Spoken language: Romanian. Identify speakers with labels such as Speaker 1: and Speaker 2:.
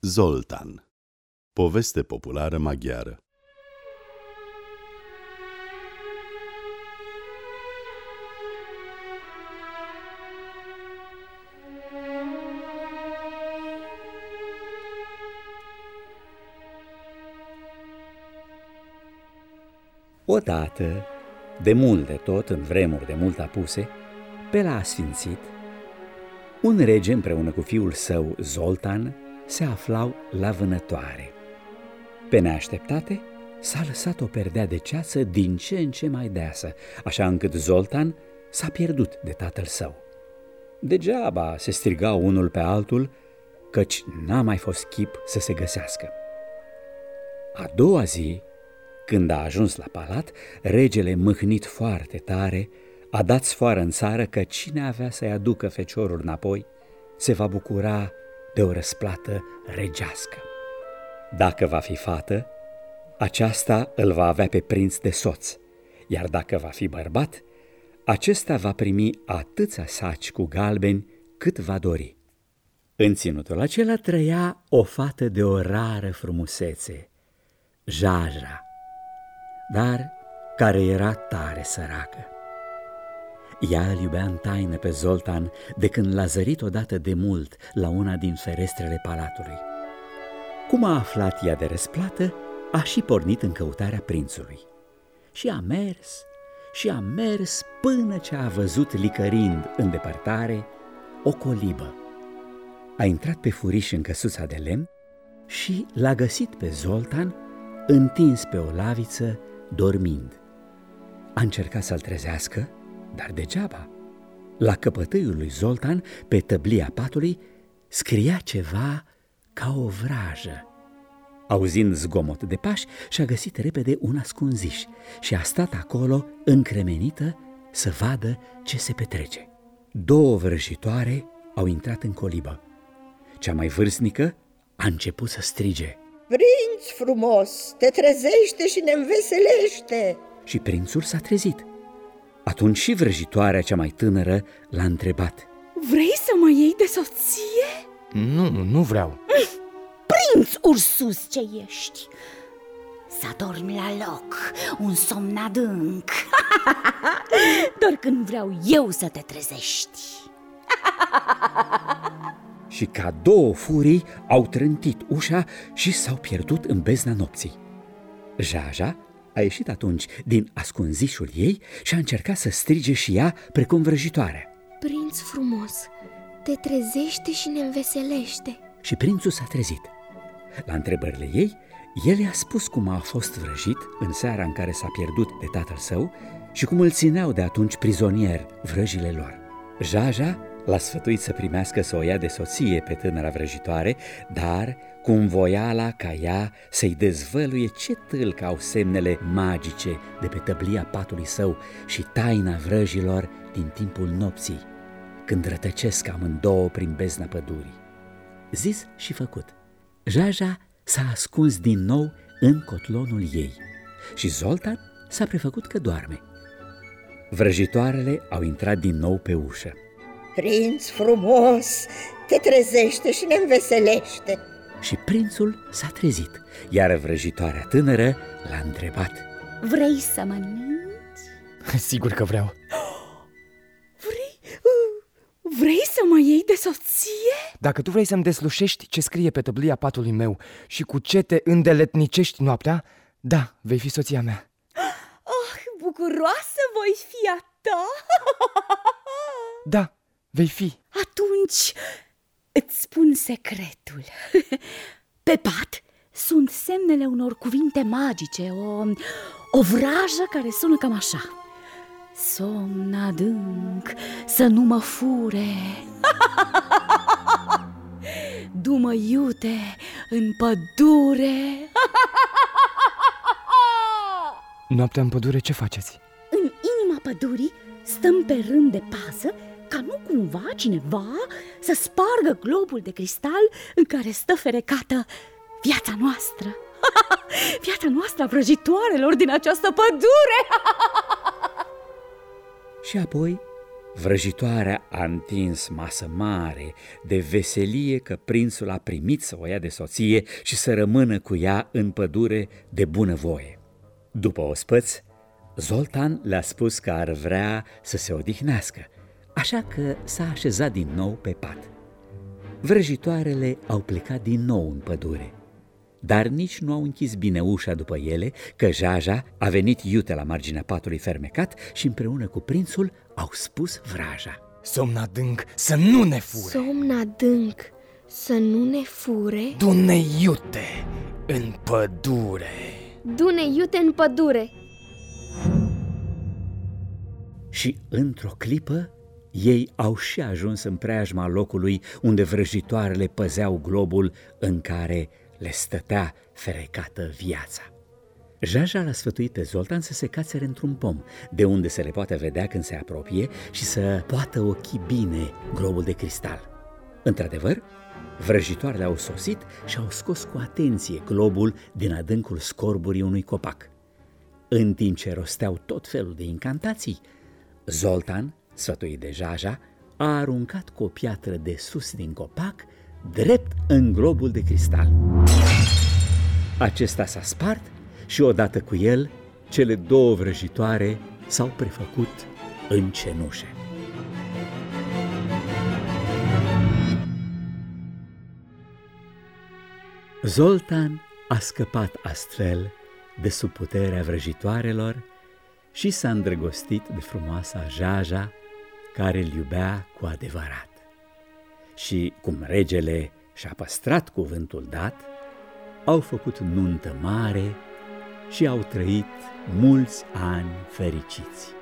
Speaker 1: Zoltan. Poveste populară maghiară.
Speaker 2: Odată, de mult de tot, în vremuri de mult apuse, pe la asfințit, un rege împreună cu fiul său, Zoltan, se aflau la vânătoare. Pe neașteptate, s-a lăsat o perdea de ceață din ce în ce mai deasă, așa încât Zoltan s-a pierdut de tatăl său. Degeaba se striga unul pe altul, căci n-a mai fost chip să se găsească. A doua zi, când a ajuns la palat, regele, mâhnit foarte tare, a dat sfoară în țară că cine avea să-i aducă feciorul înapoi se va bucura de o răsplată regească. Dacă va fi fată, aceasta îl va avea pe prinț de soț, iar dacă va fi bărbat, acesta va primi atâția saci cu galbeni cât va dori. În ținutul acela trăia o fată de o rară frumusețe, Jaja, dar care era tare săracă. Ea îl iubea în taină pe Zoltan de când l-a zărit odată de mult la una din ferestrele palatului. Cum a aflat ea de răsplată, a și pornit în căutarea prințului. Și a mers, și a mers până ce a văzut licărind în depărtare o colibă. A intrat pe furiș în căsuța de lemn și l-a găsit pe Zoltan întins pe o laviță, dormind. A încercat să-l trezească, dar degeaba. La căpătâiul lui Zoltan, pe tăblia patului, scria ceva ca o vrajă. Auzind zgomot de pași, și-a găsit repede un ascunziș și a stat acolo, încremenită, să vadă ce se petrece. Două vrăjitoare au intrat în colibă. Cea mai vârstnică a început să strige.
Speaker 3: Prinț frumos, te trezește și ne înveselește!
Speaker 2: Și prințul s-a trezit. Atunci și vrăjitoarea cea mai tânără l-a întrebat.
Speaker 4: Vrei să mă iei de soție?
Speaker 5: Nu, nu vreau.
Speaker 4: Prinț Ursus ce ești! Să dormi la loc, un somn adânc Doar când vreau eu să te trezești
Speaker 2: Și ca două furii au trântit ușa și s-au pierdut în bezna nopții Jaja a ieșit atunci din ascunzișul ei și a încercat să strige și ea precum vrăjitoarea.
Speaker 6: Prinț frumos, te trezește și ne înveselește.
Speaker 2: Și prințul s-a trezit. La întrebările ei, el i-a spus cum a fost vrăjit în seara în care s-a pierdut de tatăl său și cum îl țineau de atunci prizonier vrăjile lor. Jaja l-a sfătuit să primească să o ia de soție pe tânăra vrăjitoare, dar cu învoiala ca ea să-i dezvăluie ce tâlcă au semnele magice de pe tăblia patului său și taina vrăjilor din timpul nopții, când rătăcesc amândouă prin bezna pădurii. Zis și făcut. Jaja s-a ascuns din nou în cotlonul ei și Zoltan s-a prefăcut că doarme. Vrăjitoarele au intrat din nou pe ușă.
Speaker 3: Prinț frumos, te trezește și ne înveselește.
Speaker 2: Și prințul s-a trezit, iar vrăjitoarea tânără l-a întrebat.
Speaker 4: Vrei să mănânci?
Speaker 5: Sigur că vreau.
Speaker 4: Vrei, vrei să mă iei de soție?
Speaker 5: Dacă tu vrei să-mi deslușești ce scrie pe tăblia patului meu și cu ce te îndeletnicești noaptea, da, vei fi soția mea.
Speaker 4: Oh, bucuroasă voi fi a ta!
Speaker 5: Da, vei fi.
Speaker 4: Atunci îți spun secretul. Pe pat sunt semnele unor cuvinte magice, o, o vrajă care sună cam așa. Somn adânc, să nu mă fure Du-mă iute în pădure
Speaker 5: Noaptea în pădure ce faceți?
Speaker 4: În inima pădurii stăm pe rând de pază ca nu cumva cineva să spargă globul de cristal în care stă ferecată viața noastră. viața noastră a vrăjitoarelor din această pădure.
Speaker 2: și apoi Vrăjitoarea a întins masă mare de veselie că prințul a primit să o ia de soție și să rămână cu ea în pădure de bunăvoie. După ospăț, Zoltan le-a spus că ar vrea să se odihnească, așa că s-a așezat din nou pe pat. Vrăjitoarele au plecat din nou în pădure, dar nici nu au închis bine ușa după ele, că Jaja a venit iute la marginea patului fermecat și împreună cu prințul au spus vraja.
Speaker 5: Somn adânc să nu ne fure!
Speaker 6: Somn adânc să nu ne fure?
Speaker 5: Du-ne iute în pădure!
Speaker 6: Du-ne iute în pădure!
Speaker 2: Și într-o clipă ei au și ajuns în preajma locului unde vrăjitoarele păzeau globul în care le stătea ferecată viața. Jaja l-a sfătuit pe Zoltan să se cațere într-un pom, de unde se le poate vedea când se apropie și să poată ochi bine globul de cristal. Într-adevăr, vrăjitoarele au sosit și au scos cu atenție globul din adâncul scorburii unui copac. În timp ce rosteau tot felul de incantații, Zoltan, sfătuit de Jaja, a aruncat cu o piatră de sus din copac drept în globul de cristal. Acesta s-a spart și odată cu el, cele două vrăjitoare s-au prefăcut în cenușe. Zoltan a scăpat astfel de sub puterea vrăjitoarelor și s-a îndrăgostit de frumoasa Jaja, care îl iubea cu adevărat. Și cum regele și-a păstrat cuvântul dat, au făcut nuntă mare și au trăit mulți ani fericiți.